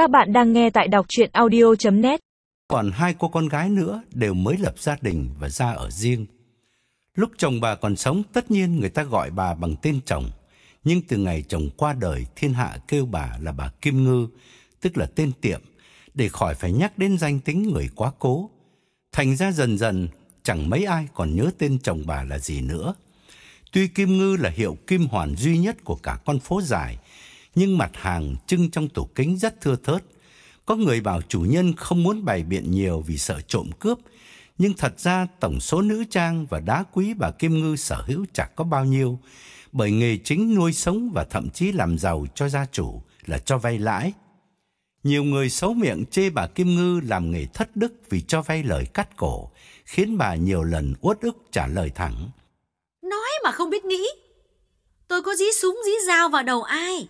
Các bạn đang nghe tại đọc chuyện audio.net Còn hai cô con gái nữa đều mới lập gia đình và ra ở riêng. Lúc chồng bà còn sống, tất nhiên người ta gọi bà bằng tên chồng. Nhưng từ ngày chồng qua đời, thiên hạ kêu bà là bà Kim Ngư, tức là tên tiệm, để khỏi phải nhắc đến danh tính người quá cố. Thành ra dần dần, chẳng mấy ai còn nhớ tên chồng bà là gì nữa. Tuy Kim Ngư là hiệu kim hoàn duy nhất của cả con phố dài, nhưng mặt hàng trưng trong tủ kính rất thưa thớt. Có người bảo chủ nhân không muốn bày biện nhiều vì sợ trộm cướp, nhưng thật ra tổng số nữ trang và đá quý bà Kim Ngư sở hữu chẳng có bao nhiêu, bởi nghề chính nuôi sống và thậm chí làm giàu cho gia chủ là cho vay lãi. Nhiều người xấu miệng chê bà Kim Ngư làm nghề thất đức vì cho vay lời cắt cổ, khiến bà nhiều lần uất ức trả lời thẳng. Nói mà không biết nghĩ. Tôi có dí súng dí dao vào đầu ai.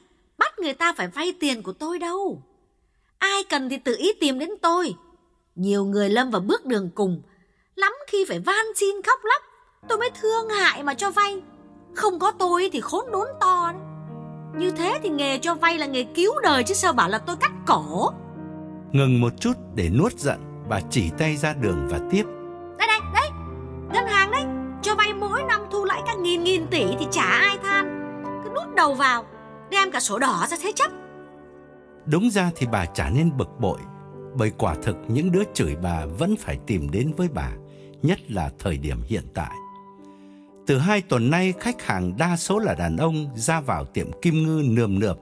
Người ta phải vay tiền của tôi đâu. Ai cần thì tự ý tìm đến tôi. Nhiều người lâm vào bước đường cùng. Lắm khi phải van xin khóc lóc. Tôi mới thương hại mà cho vay. Không có tôi thì khốn đốn to đấy. Như thế thì nghề cho vay là nghề cứu đời chứ sao bảo là tôi cắt cổ. Ngừng một chút để nuốt giận, bà chỉ tay ra đường và tiếp. Đây đây, đấy, ngân hàng đấy. Cho vay mỗi năm thu lãi cả nghìn nghìn tỷ thì chả ai than. Cứ nút đầu vào, đem cả sổ đỏ ra thế chấp. Đúng ra thì bà chả nên bực bội, bởi quả thực những đứa chửi bà vẫn phải tìm đến với bà, nhất là thời điểm hiện tại. Từ hai tuần nay, khách hàng đa số là đàn ông ra vào tiệm Kim Ngư nườm nượp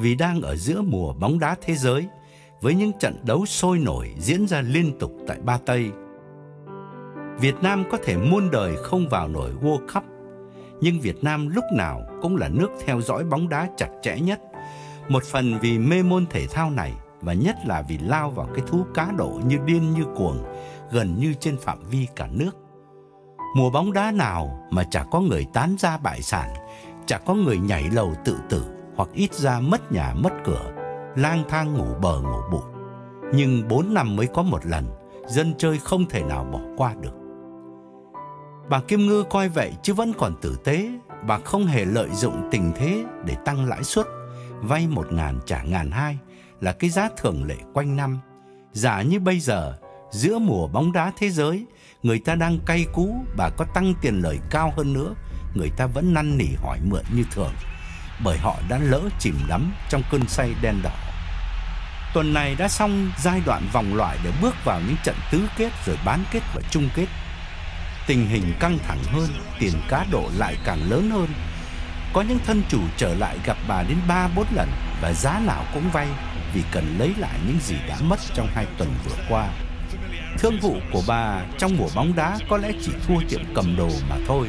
vì đang ở giữa mùa bóng đá thế giới với những trận đấu sôi nổi diễn ra liên tục tại Ba Tây. Việt Nam có thể muôn đời không vào nổi World Cup, nhưng Việt Nam lúc nào cũng là nước theo dõi bóng đá chặt chẽ nhất. Một phần vì mê môn thể thao này và nhất là vì lao vào cái thú cá độ như điên như cuồng, gần như trên phạm vi cả nước. Mùa bóng đá nào mà chả có người tán ra bại sản, chả có người nhảy lầu tự tử hoặc ít ra mất nhà mất cửa, lang thang ngủ bờ ngủ bụi. Nhưng 4 năm mới có một lần, dân chơi không thể nào bỏ qua được. Bà Kim Ngư coi vậy chứ vẫn còn tử tế, bà không hề lợi dụng tình thế để tăng lãi suất, vay một ngàn trả ngàn hai là cái giá thường lệ quanh năm. Giả như bây giờ, giữa mùa bóng đá thế giới, người ta đang cay cú, bà có tăng tiền lời cao hơn nữa, người ta vẫn năn nỉ hỏi mượn như thường, bởi họ đã lỡ chìm đắm trong cơn say đen đỏ. Tuần này đã xong giai đoạn vòng loại để bước vào những trận tứ kết rồi bán kết và chung kết. Tình hình căng thẳng hơn, tiền cá độ lại càng lớn hơn. Có những thân chủ trở lại gặp bà đến 3 4 lần và giá nào cũng vay vì cần lấy lại những gì đã mất trong hai tuần vừa qua. Thương vụ của bà trong mùa bóng đá có lẽ chỉ thua tiệm cầm đồ mà thôi.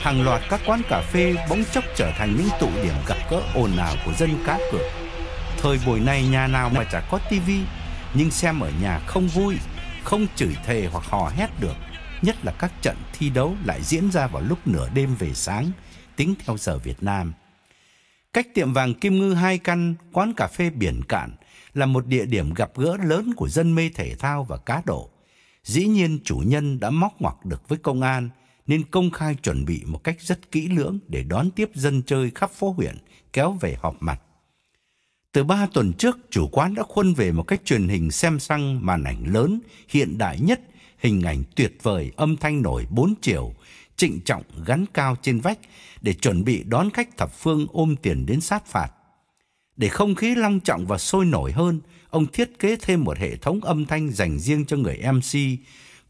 Hàng loạt các quán cà phê bỗng chốc trở thành những tụ điểm gặp gỡ ồn ào của dân cá cược. Thời buổi này nhà nào mà chả có tivi, nhưng xem ở nhà không vui, không chửi thề hoặc hò hét được. Nhất là các trận thi đấu lại diễn ra vào lúc nửa đêm về sáng, tính theo giờ Việt Nam. Cách tiệm vàng Kim Ngư hai căn, quán cà phê biển cạn là một địa điểm gặp gỡ lớn của dân mê thể thao và cá độ. Dĩ nhiên chủ nhân đã móc ngoặc được với công an nên công khai chuẩn bị một cách rất kỹ lưỡng để đón tiếp dân chơi khắp phố huyện kéo về họp mặt. Từ ba tuần trước, chủ quán đã khuân về một cách truyền hình xem xăng màn ảnh lớn, hiện đại nhất, hình ảnh tuyệt vời, âm thanh nổi bốn chiều, trịnh trọng gắn cao trên vách để chuẩn bị đón khách thập phương ôm tiền đến sát phạt. Để không khí long trọng và sôi nổi hơn, ông thiết kế thêm một hệ thống âm thanh dành riêng cho người MC,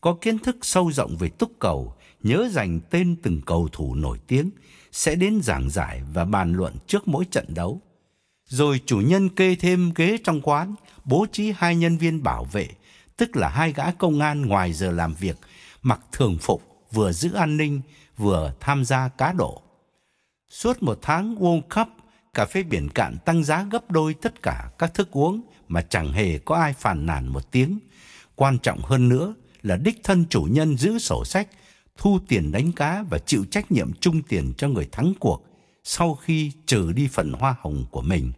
có kiến thức sâu rộng về túc cầu, nhớ dành tên từng cầu thủ nổi tiếng, sẽ đến giảng giải và bàn luận trước mỗi trận đấu. Rồi chủ nhân kê thêm ghế trong quán, bố trí hai nhân viên bảo vệ, tức là hai gã công an ngoài giờ làm việc, mặc thường phục, vừa giữ an ninh, vừa tham gia cá độ. Suốt một tháng World Cup, cà phê biển cạn tăng giá gấp đôi tất cả các thức uống mà chẳng hề có ai phàn nàn một tiếng. Quan trọng hơn nữa là đích thân chủ nhân giữ sổ sách, thu tiền đánh cá và chịu trách nhiệm chung tiền cho người thắng cuộc sau khi trừ đi phần hoa hồng của mình.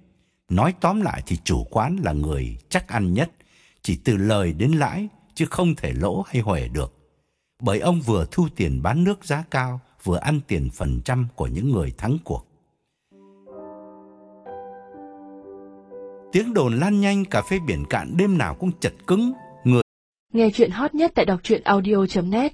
Nói tóm lại thì chủ quán là người chắc ăn nhất, chỉ từ lời đến lãi chứ không thể lỗ hay huề được. Bởi ông vừa thu tiền bán nước giá cao, vừa ăn tiền phần trăm của những người thắng cuộc. Tiếng đồn lan nhanh cà phê biển cạn đêm nào cũng chật cứng. người Nghe chuyện hot nhất tại đọc truyện audio.net